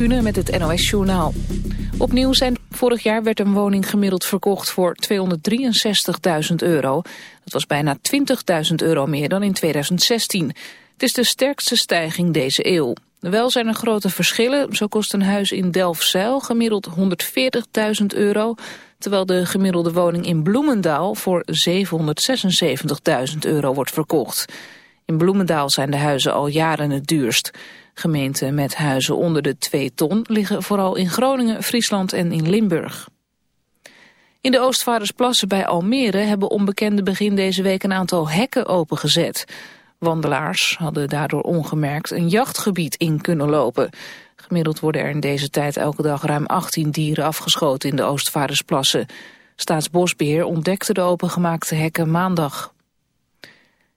Met het NOS-journaal. Opnieuw zijn vorig jaar werd een woning gemiddeld verkocht voor 263.000 euro. Dat was bijna 20.000 euro meer dan in 2016. Het is de sterkste stijging deze eeuw. Wel zijn er grote verschillen. Zo kost een huis in Delfzijl gemiddeld 140.000 euro... terwijl de gemiddelde woning in Bloemendaal voor 776.000 euro wordt verkocht. In Bloemendaal zijn de huizen al jaren het duurst. Gemeenten met huizen onder de 2 ton liggen vooral in Groningen, Friesland en in Limburg. In de Oostvaardersplassen bij Almere hebben onbekenden begin deze week een aantal hekken opengezet. Wandelaars hadden daardoor ongemerkt een jachtgebied in kunnen lopen. Gemiddeld worden er in deze tijd elke dag ruim 18 dieren afgeschoten in de Oostvaardersplassen. Staatsbosbeheer ontdekte de opengemaakte hekken maandag.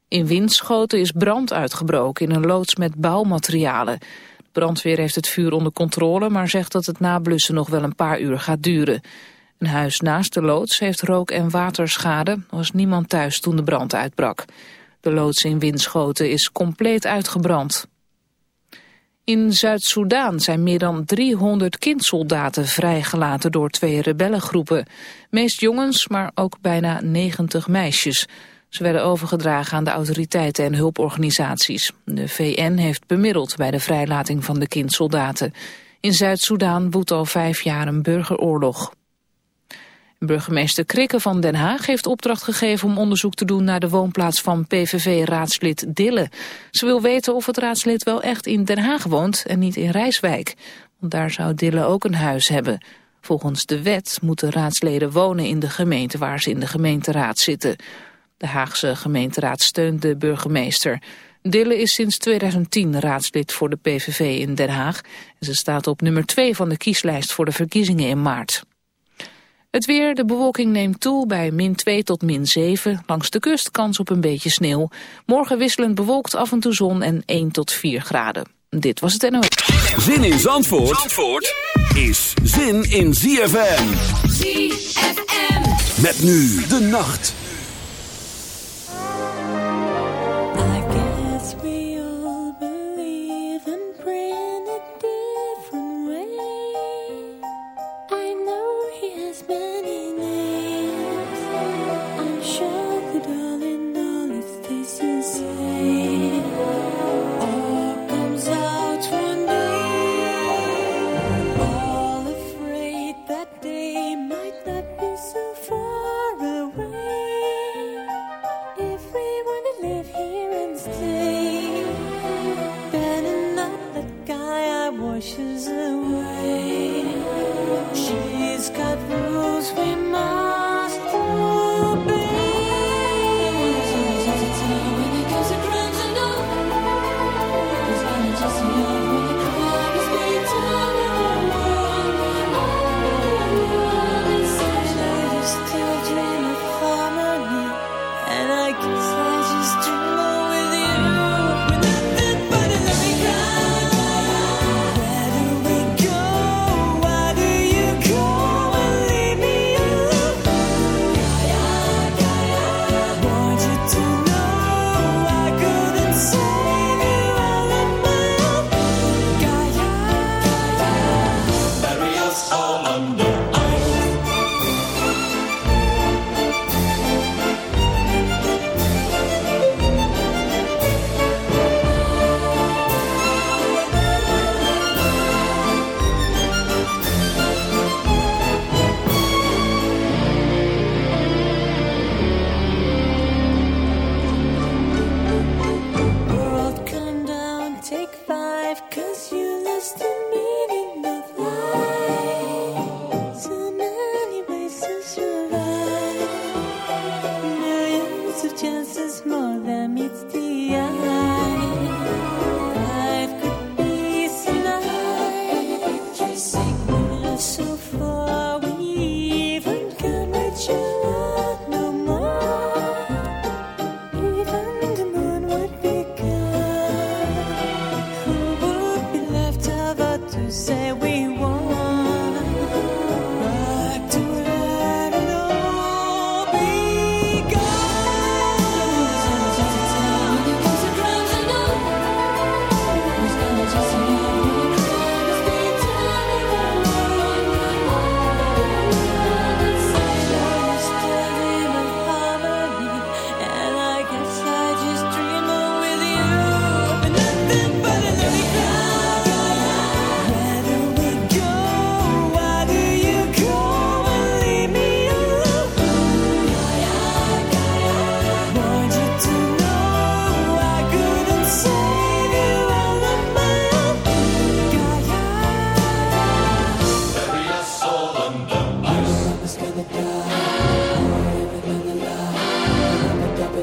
In Winschoten is brand uitgebroken in een loods met bouwmaterialen. De brandweer heeft het vuur onder controle, maar zegt dat het nablussen nog wel een paar uur gaat duren. Een huis naast de loods heeft rook- en waterschade. Er was niemand thuis toen de brand uitbrak. De loods in Winschoten is compleet uitgebrand. In Zuid-Soedan zijn meer dan 300 kindsoldaten vrijgelaten door twee rebellengroepen. Meest jongens, maar ook bijna 90 meisjes. Ze werden overgedragen aan de autoriteiten en hulporganisaties. De VN heeft bemiddeld bij de vrijlating van de kindsoldaten. In Zuid-Soedan woedt al vijf jaar een burgeroorlog. Burgemeester Krikke van Den Haag heeft opdracht gegeven om onderzoek te doen naar de woonplaats van PVV-raadslid Dille. Ze wil weten of het raadslid wel echt in Den Haag woont en niet in Rijswijk. Want daar zou Dille ook een huis hebben. Volgens de wet moeten raadsleden wonen in de gemeente waar ze in de gemeenteraad zitten. De Haagse gemeenteraad steunt de burgemeester. Dille is sinds 2010 raadslid voor de PVV in Den Haag. En ze staat op nummer 2 van de kieslijst voor de verkiezingen in maart. Het weer, de bewolking neemt toe bij min 2 tot min 7. Langs de kust kans op een beetje sneeuw. Morgen wisselend bewolkt af en toe zon en 1 tot 4 graden. Dit was het NOS. Zin in Zandvoort, Zandvoort is zin in ZFM. ZFM. Met nu de nacht.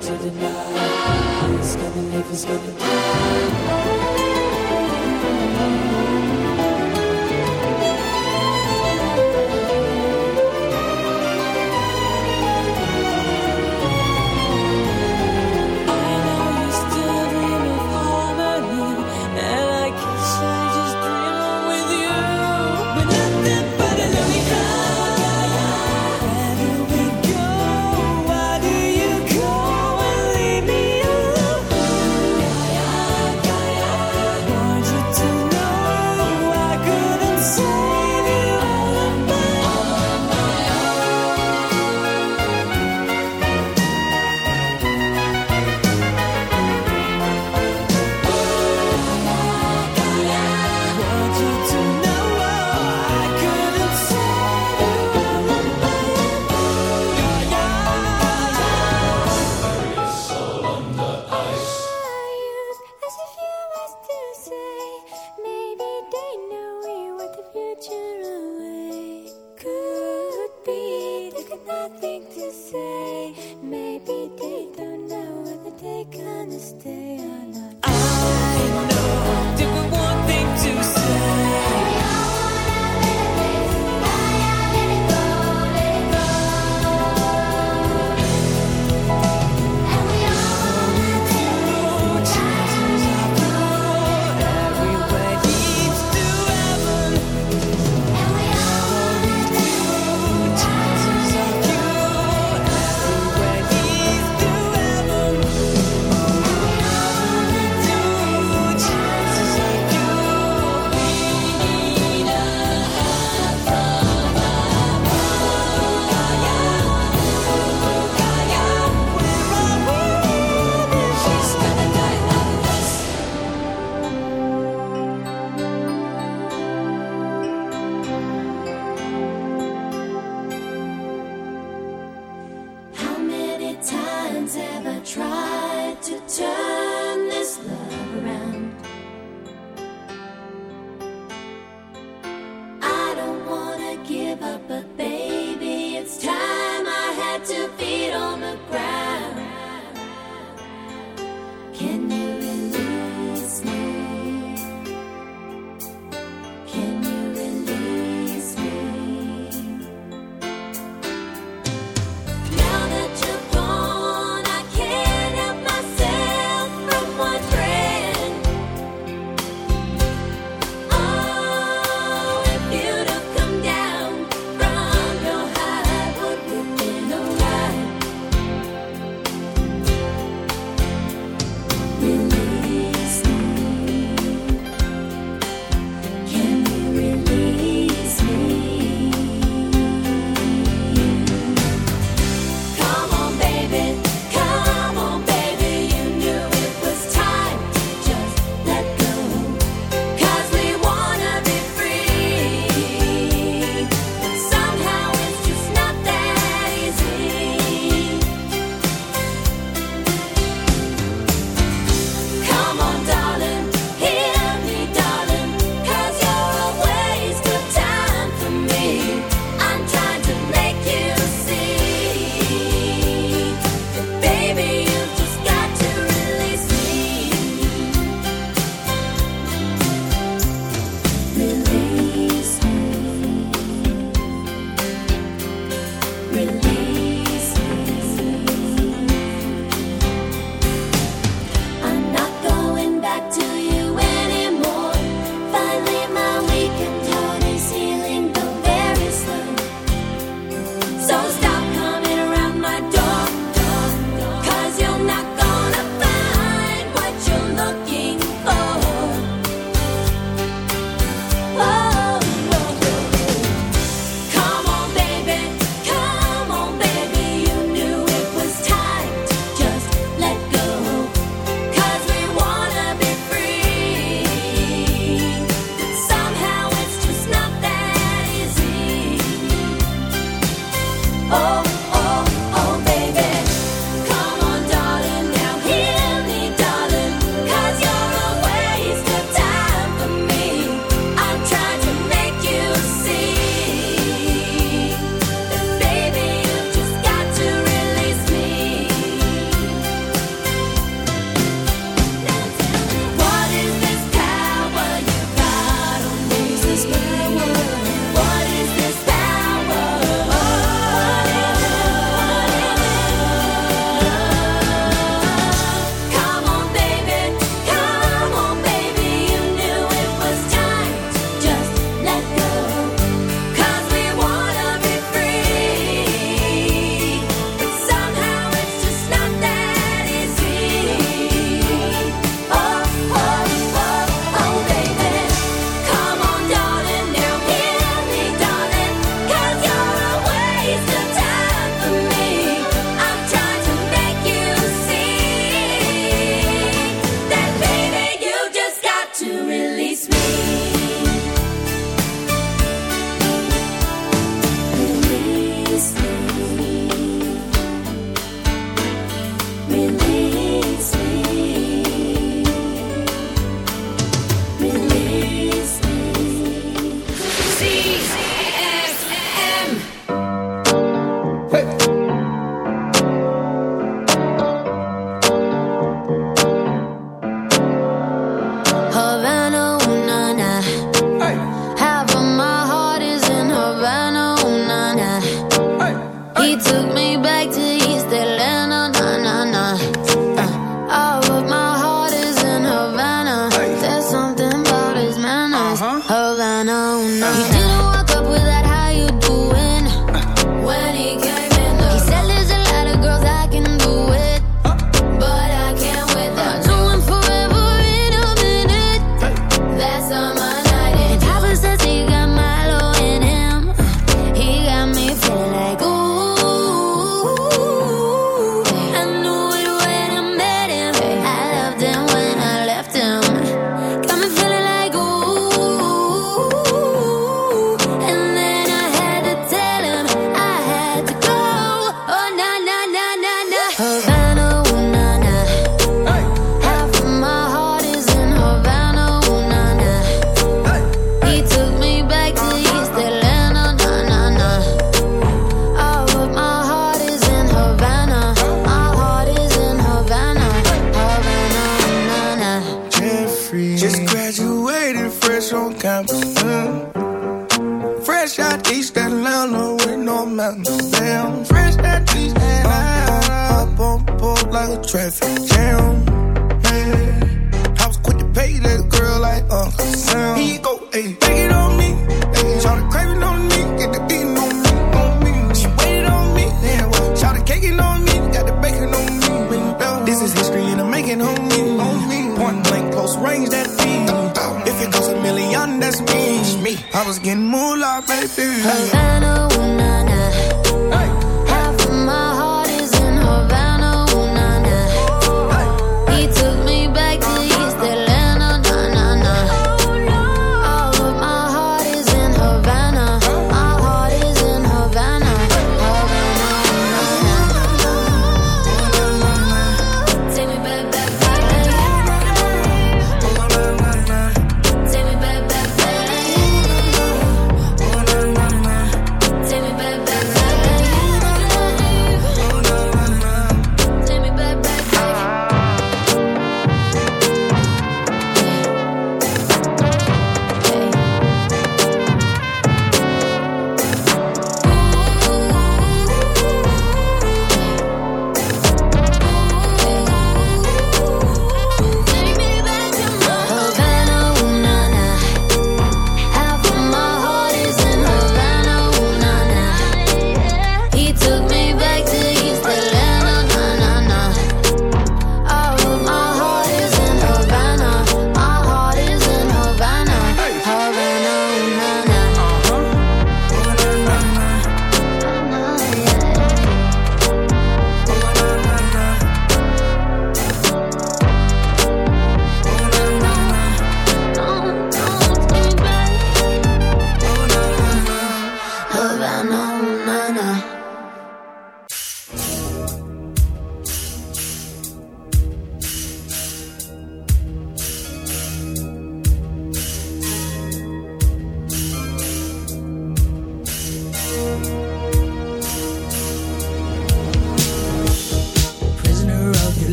to the night. It's gonna live, it's gonna die. on campus. Mm. Fresh out East Atlanta with no mountains. Damn, fresh out East Atlanta. Up, up on board like a traffic. was getting more like baby. Havana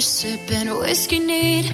sipping whiskey neat.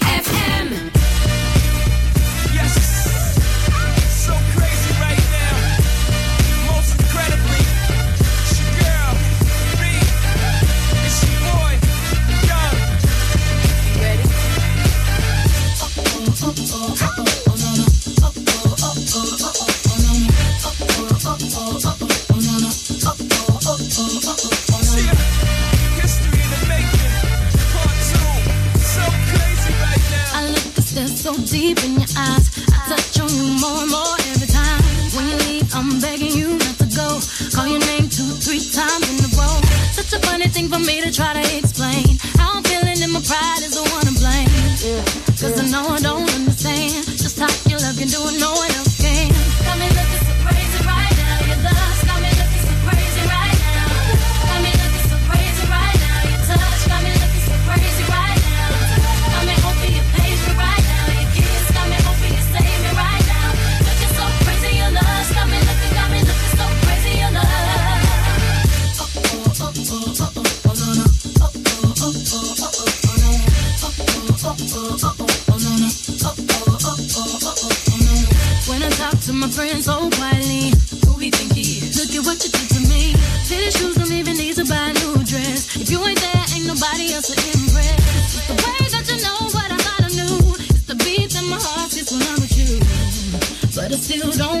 deep in your eyes. I touch on you more and more every time. When you leave, I'm begging you not to go. Call your name two, three times in a row. Such a funny thing for me to try to explain. How I'm feeling and my pride is the one to blame. Yeah. my friends so quietly. Who he think he is? Look at what you did to me. Tennis shoes don't even need to buy a new dress. If you ain't there, ain't nobody else to impress. The way that you know what I thought I knew. It's the beat that my heart gets when I'm with you. But I still don't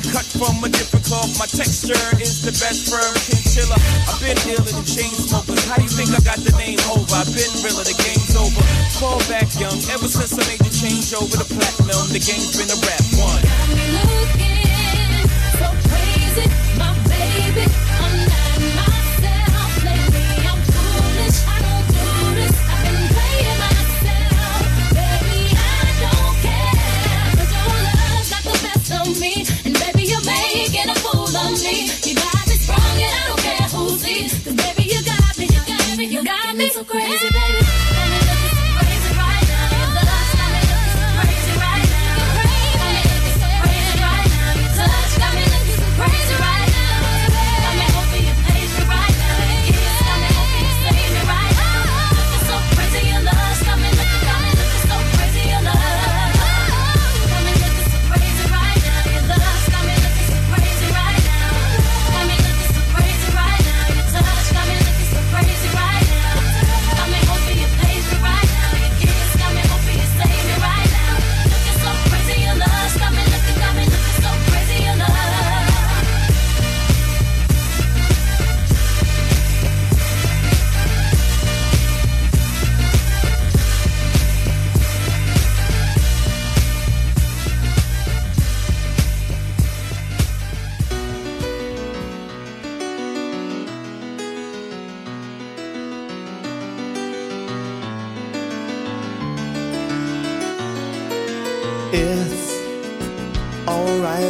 I'm cut from a different cloth. My texture is the best firm chinchilla. I've been dealing in chain smokers. How do you think I got the name over? I've been realer, the game's over. Fall back young, ever since I made the change over to platinum, the game's been a rap one. Got me looking so crazy, my baby. Me so crazy.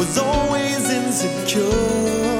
was always insecure.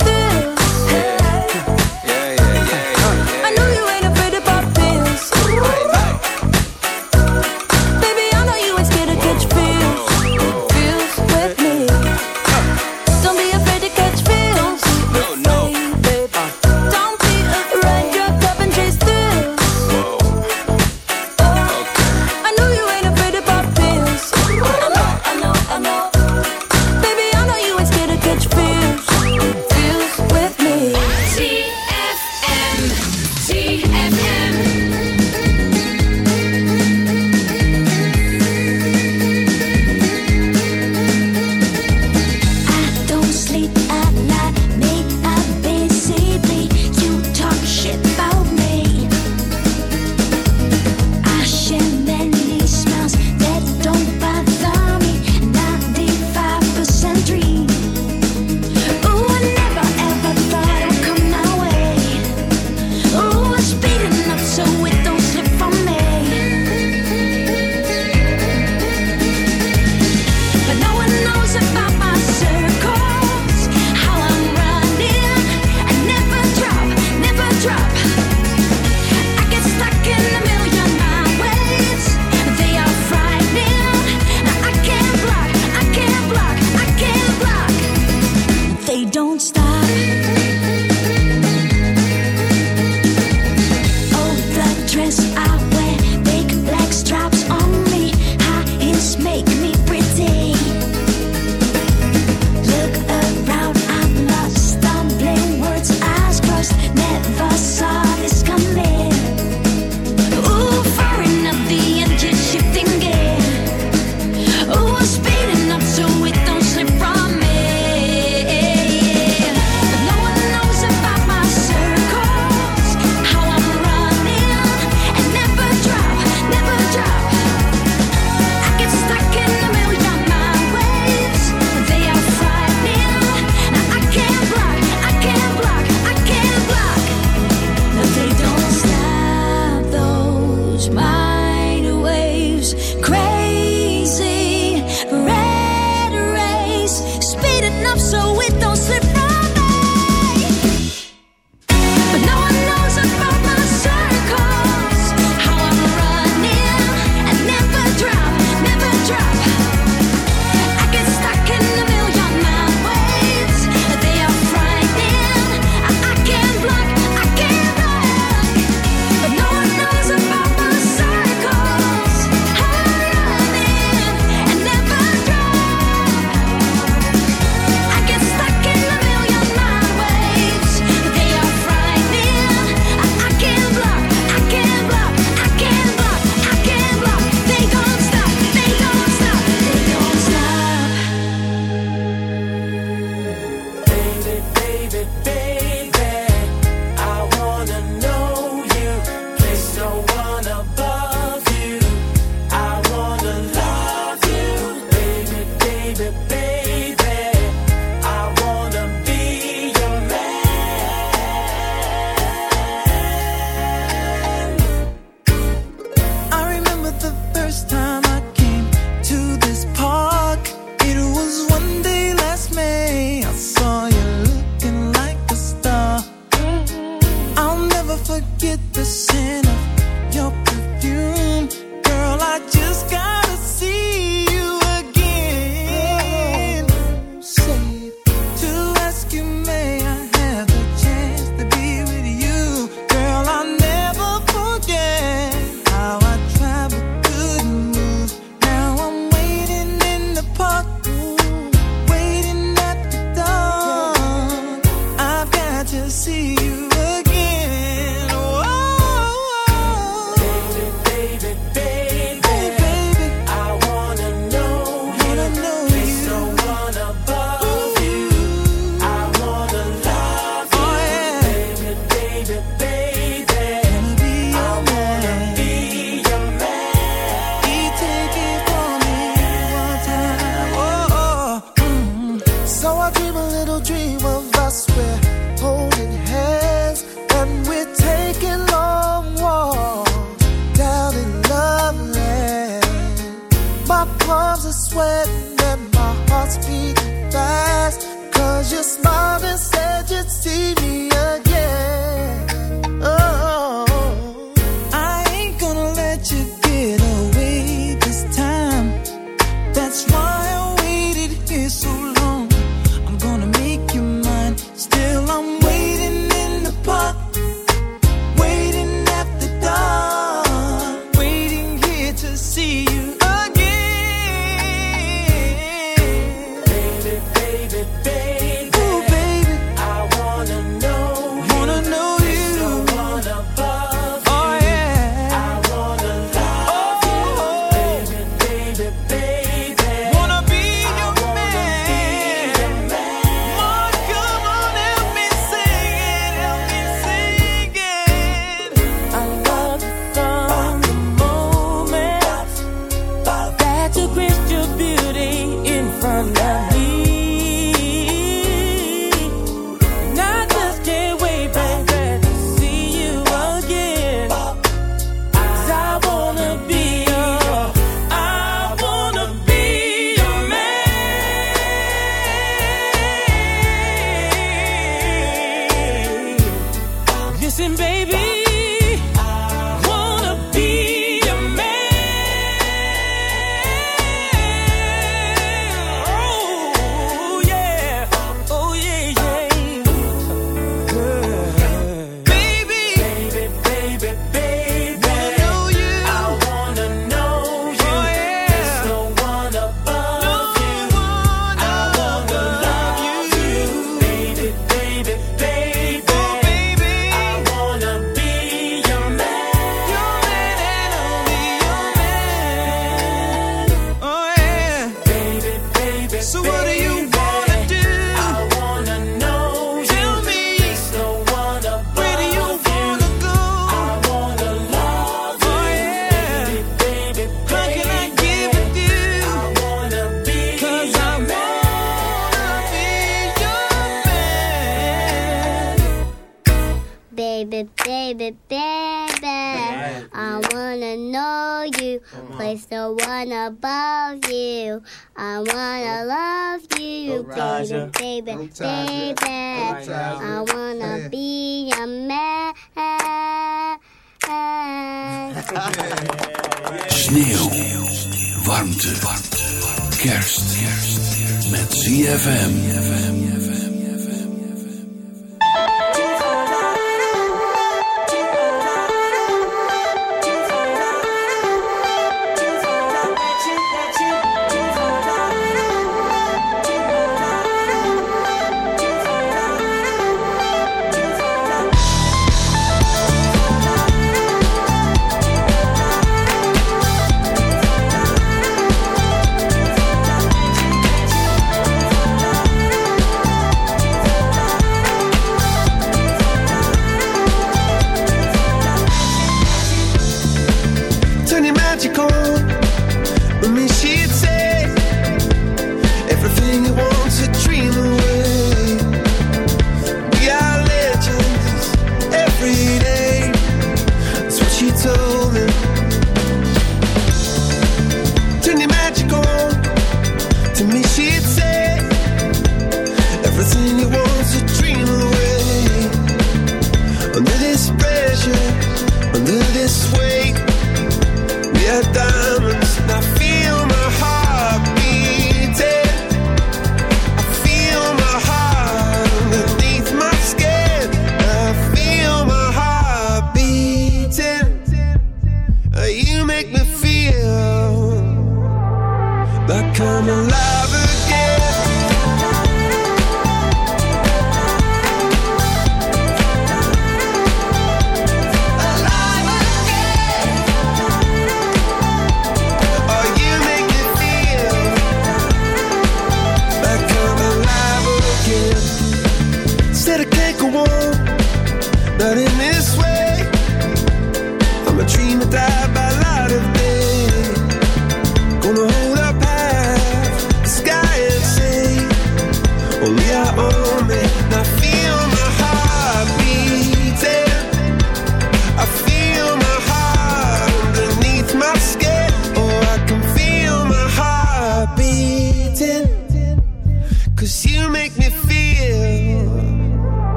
Change my